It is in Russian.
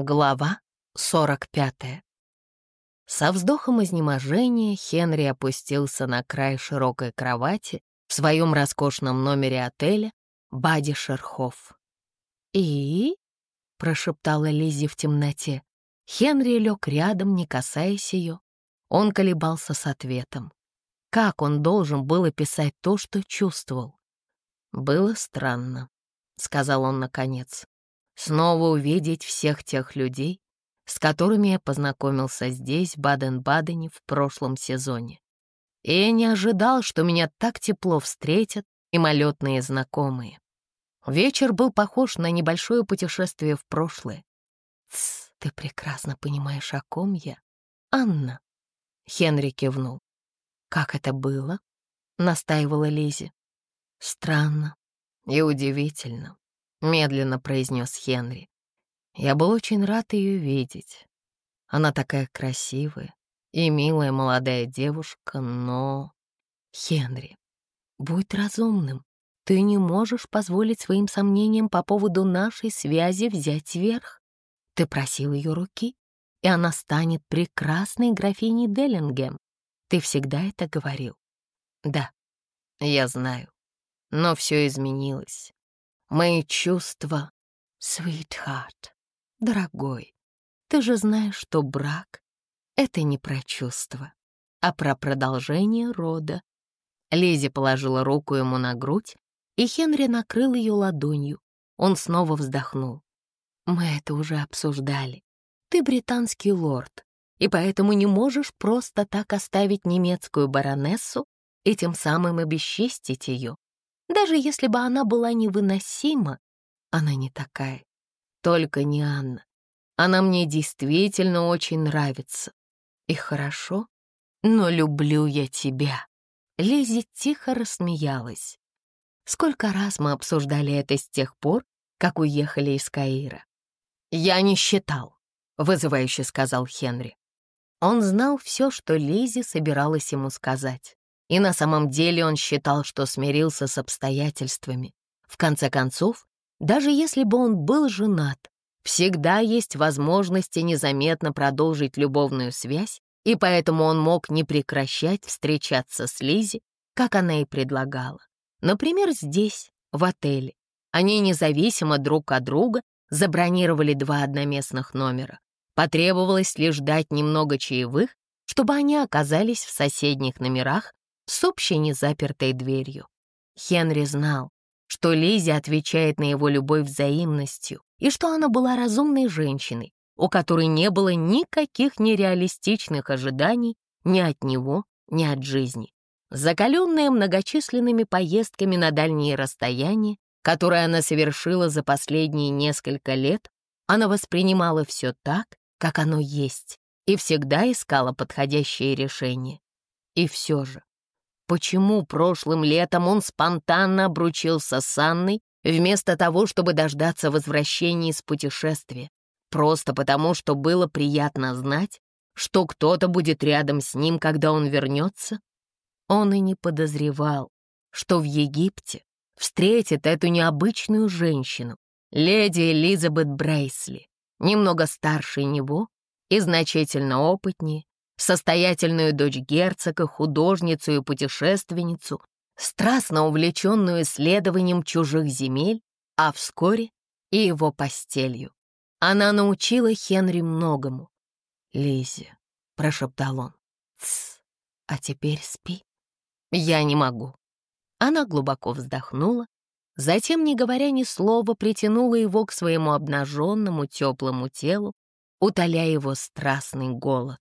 Глава 45 Со вздохом изнеможения Хенри опустился на край широкой кровати в своем роскошном номере отеля Бади Шерхоф. «И?» — прошептала Лиззи в темноте. Хенри лег рядом, не касаясь ее. Он колебался с ответом. Как он должен был описать то, что чувствовал? «Было странно», — сказал он наконец снова увидеть всех тех людей, с которыми я познакомился здесь, в Баден-Бадене, в прошлом сезоне. И я не ожидал, что меня так тепло встретят мимолетные знакомые. Вечер был похож на небольшое путешествие в прошлое. «Тсс, ты прекрасно понимаешь, о ком я. Анна!» Хенри кивнул. «Как это было?» — настаивала Лизи. «Странно и удивительно. — медленно произнес Хенри. «Я был очень рад ее видеть. Она такая красивая и милая молодая девушка, но...» «Хенри, будь разумным. Ты не можешь позволить своим сомнениям по поводу нашей связи взять верх. Ты просил ее руки, и она станет прекрасной графиней Деллингем. Ты всегда это говорил». «Да, я знаю, но все изменилось. Мои чувства, sweetheart, дорогой, ты же знаешь, что брак — это не про чувства, а про продолжение рода. Лизи положила руку ему на грудь, и Хенри накрыл ее ладонью. Он снова вздохнул. «Мы это уже обсуждали. Ты британский лорд, и поэтому не можешь просто так оставить немецкую баронессу и тем самым обесчестить ее. Даже если бы она была невыносима, она не такая. Только не Анна. Она мне действительно очень нравится. И хорошо, но люблю я тебя. Лизи тихо рассмеялась. Сколько раз мы обсуждали это с тех пор, как уехали из Каира. «Я не считал», — вызывающе сказал Хенри. Он знал все, что Лизи собиралась ему сказать. И на самом деле он считал, что смирился с обстоятельствами. В конце концов, даже если бы он был женат, всегда есть возможности незаметно продолжить любовную связь, и поэтому он мог не прекращать встречаться с Лизи, как она и предлагала. Например, здесь, в отеле. Они независимо друг от друга забронировали два одноместных номера. Потребовалось лишь ждать немного чаевых, чтобы они оказались в соседних номерах с общей незапертой дверью. Хенри знал, что Лизи отвечает на его любовь взаимностью и что она была разумной женщиной, у которой не было никаких нереалистичных ожиданий ни от него, ни от жизни. Закаленная многочисленными поездками на дальние расстояния, которые она совершила за последние несколько лет, она воспринимала все так, как оно есть, и всегда искала подходящее решение. И все же Почему прошлым летом он спонтанно обручился с Анной, вместо того, чтобы дождаться возвращения из путешествия? Просто потому, что было приятно знать, что кто-то будет рядом с ним, когда он вернется? Он и не подозревал, что в Египте встретит эту необычную женщину, леди Элизабет Брейсли, немного старше него и значительно опытнее, состоятельную дочь герцога, художницу и путешественницу, страстно увлеченную исследованием чужих земель, а вскоре и его постелью. Она научила Хенри многому. «Лиззи», — прошептал он, — «тсс, а теперь спи». «Я не могу». Она глубоко вздохнула, затем, не говоря ни слова, притянула его к своему обнаженному теплому телу, утоляя его страстный голод.